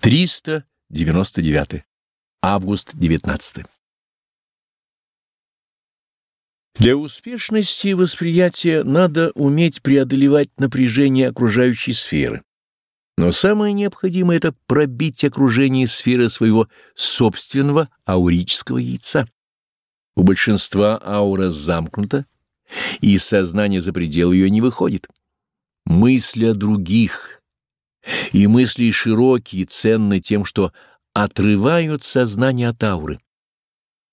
399. Август 19. Для успешности восприятия надо уметь преодолевать напряжение окружающей сферы. Но самое необходимое — это пробить окружение сферы своего собственного аурического яйца. У большинства аура замкнута, и сознание за пределы ее не выходит. Мысли о других — и мысли широкие ценны тем, что отрывают сознание от ауры.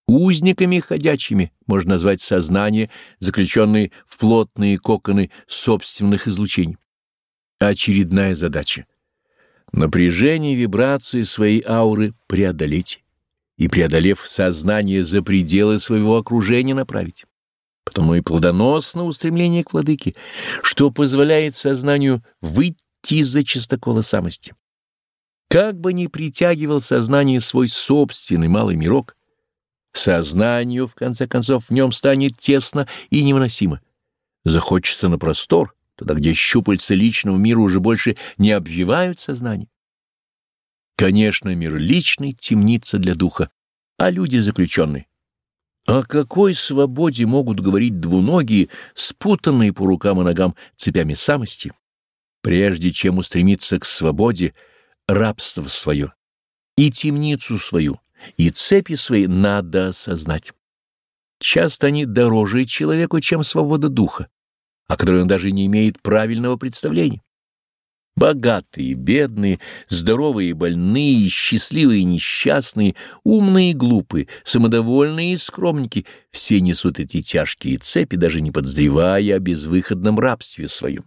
Узниками ходячими можно назвать сознание, заключенное в плотные коконы собственных излучений. Очередная задача — напряжение вибрации своей ауры преодолеть и, преодолев сознание за пределы своего окружения, направить. Потому и плодоносно устремление к владыке, что позволяет сознанию выйти уйти из-за чистокола самости. Как бы ни притягивал сознание свой собственный малый мирок, сознанию, в конце концов, в нем станет тесно и невыносимо. Захочется на простор, туда, где щупальца личного мира уже больше не обвивают сознание. Конечно, мир личный — темница для духа, а люди заключенные. О какой свободе могут говорить двуногие, спутанные по рукам и ногам цепями самости? Прежде чем устремиться к свободе, рабство свое, и темницу свою, и цепи свои надо осознать. Часто они дороже человеку, чем свобода духа, о которой он даже не имеет правильного представления. Богатые, бедные, здоровые, больные, счастливые, несчастные, умные глупые, самодовольные и скромники — все несут эти тяжкие цепи, даже не подозревая о безвыходном рабстве своем.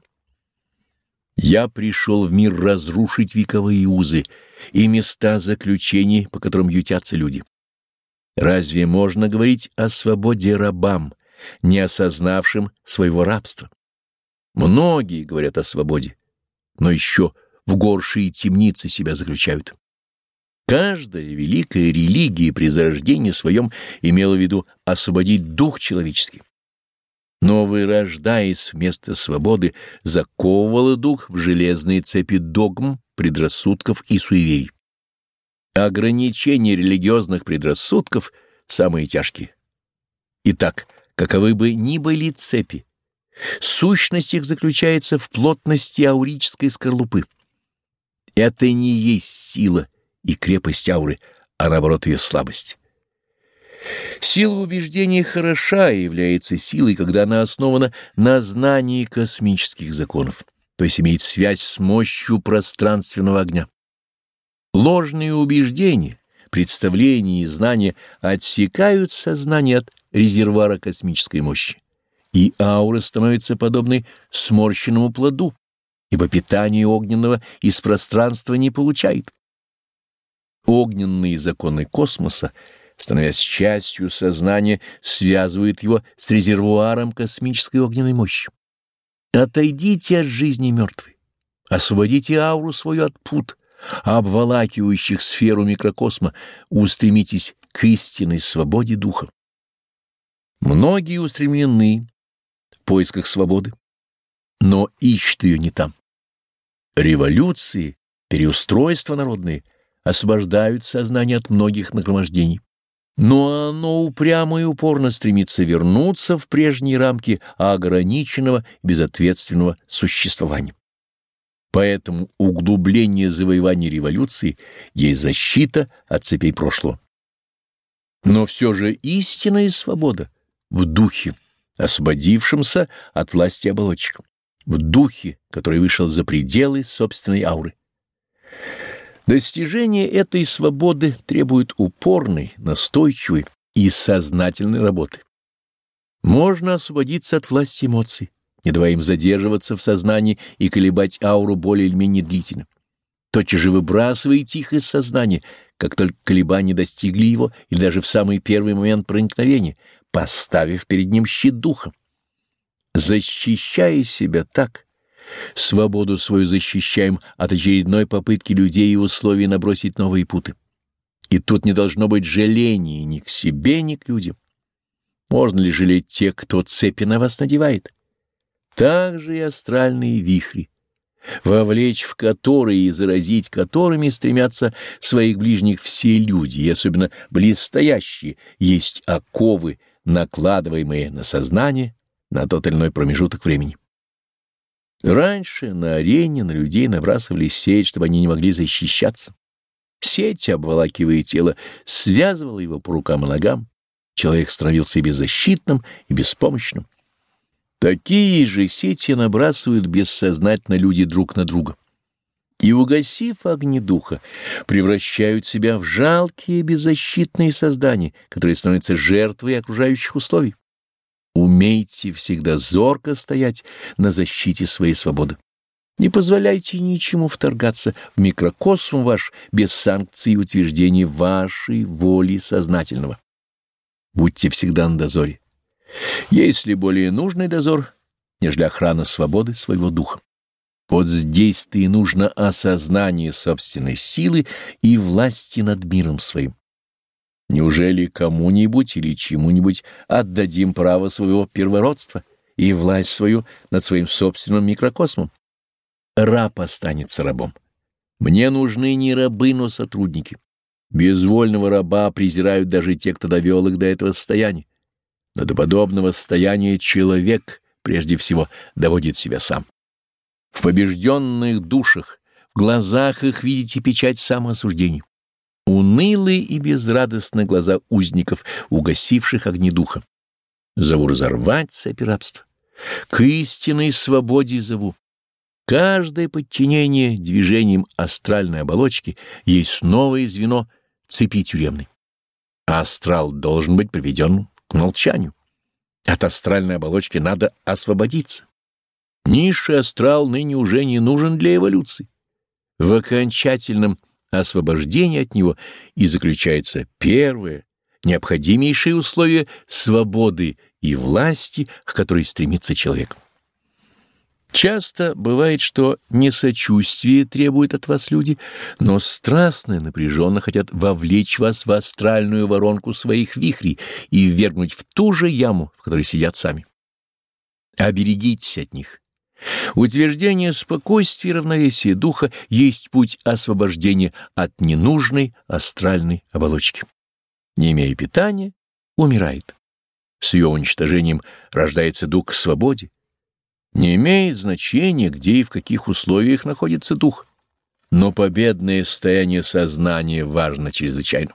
Я пришел в мир разрушить вековые узы и места заключений, по которым ютятся люди. Разве можно говорить о свободе рабам, не осознавшим своего рабства? Многие говорят о свободе, но еще в горшие темницы себя заключают. Каждая великая религия при зарождении своем имела в виду освободить дух человеческий но, вырождаясь вместо свободы, заковывала дух в железные цепи догм, предрассудков и суеверий. Ограничения религиозных предрассудков самые тяжкие. Итак, каковы бы ни были цепи, сущность их заключается в плотности аурической скорлупы. Это не есть сила и крепость ауры, а наоборот ее слабость. Сила убеждения хороша и является силой, когда она основана на знании космических законов, то есть имеет связь с мощью пространственного огня. Ложные убеждения, представления и знания отсекают сознание от резервуара космической мощи, и аура становится подобной сморщенному плоду, ибо питание огненного из пространства не получает. Огненные законы космоса — становясь частью сознания, связывает его с резервуаром космической огненной мощи. Отойдите от жизни мертвой, освободите ауру свою от пут, обволакивающих сферу микрокосма, устремитесь к истинной свободе духа. Многие устремлены в поисках свободы, но ищут ее не там. Революции, переустройства народные освобождают сознание от многих нагромождений. Но оно упрямо и упорно стремится вернуться в прежние рамки ограниченного безответственного существования. Поэтому углубление завоевания революции есть защита от цепей прошлого. Но все же истинная свобода в духе, освободившемся от власти оболочек, в духе, который вышел за пределы собственной ауры. Достижение этой свободы требует упорной, настойчивой и сознательной работы. Можно освободиться от власти эмоций, не давая им задерживаться в сознании и колебать ауру более или менее длительно. Тотчас же выбрасываете их из сознания, как только колебания достигли его или даже в самый первый момент проникновения, поставив перед ним щит духа. Защищая себя так, Свободу свою защищаем от очередной попытки людей и условий набросить новые путы. И тут не должно быть жаления ни к себе, ни к людям. Можно ли жалеть тех, кто цепи на вас надевает? Так же и астральные вихри. вовлечь в которые и заразить которыми стремятся своих ближних все люди, и особенно близстоящие, есть оковы, накладываемые на сознание на тот или иной промежуток времени. Раньше на арене на людей набрасывали сеть, чтобы они не могли защищаться. Сеть, обволакивая тело, связывала его по рукам и ногам. Человек становился беззащитным и беспомощным. Такие же сети набрасывают бессознательно люди друг на друга. И, угасив огни духа, превращают себя в жалкие беззащитные создания, которые становятся жертвой окружающих условий. Умейте всегда зорко стоять на защите своей свободы. Не позволяйте ничему вторгаться в микрокосм ваш без санкций и утверждений вашей воли сознательного. Будьте всегда на дозоре. Есть ли более нужный дозор, нежели охрана свободы своего духа? Вот здесь-то и нужно осознание собственной силы и власти над миром своим. Неужели кому-нибудь или чему-нибудь отдадим право своего первородства и власть свою над своим собственным микрокосмом? Раб останется рабом. Мне нужны не рабы, но сотрудники. Безвольного раба презирают даже те, кто довел их до этого состояния. Но до подобного состояния человек, прежде всего, доводит себя сам. В побежденных душах, в глазах их видите печать самоосуждения. Унылые и безрадостные глаза узников, угасивших огни духа. Зову разорвать цепи рабства. К истинной свободе зову. Каждое подчинение движением астральной оболочки есть новое звено цепи тюремной. Астрал должен быть приведен к молчанию. От астральной оболочки надо освободиться. Низший астрал ныне уже не нужен для эволюции. В окончательном освобождении от него и заключается первое, необходимейшее условие свободы и власти, к которой стремится человек. Часто бывает, что не сочувствие требует от вас люди, но страстно и напряженно хотят вовлечь вас в астральную воронку своих вихрей и ввергнуть в ту же яму, в которой сидят сами. Оберегитесь от них. Утверждение спокойствия и равновесия духа есть путь освобождения от ненужной астральной оболочки. Не имея питания, умирает. С ее уничтожением рождается дух к свободе, не имеет значения, где и в каких условиях находится дух, но победное состояние сознания важно чрезвычайно.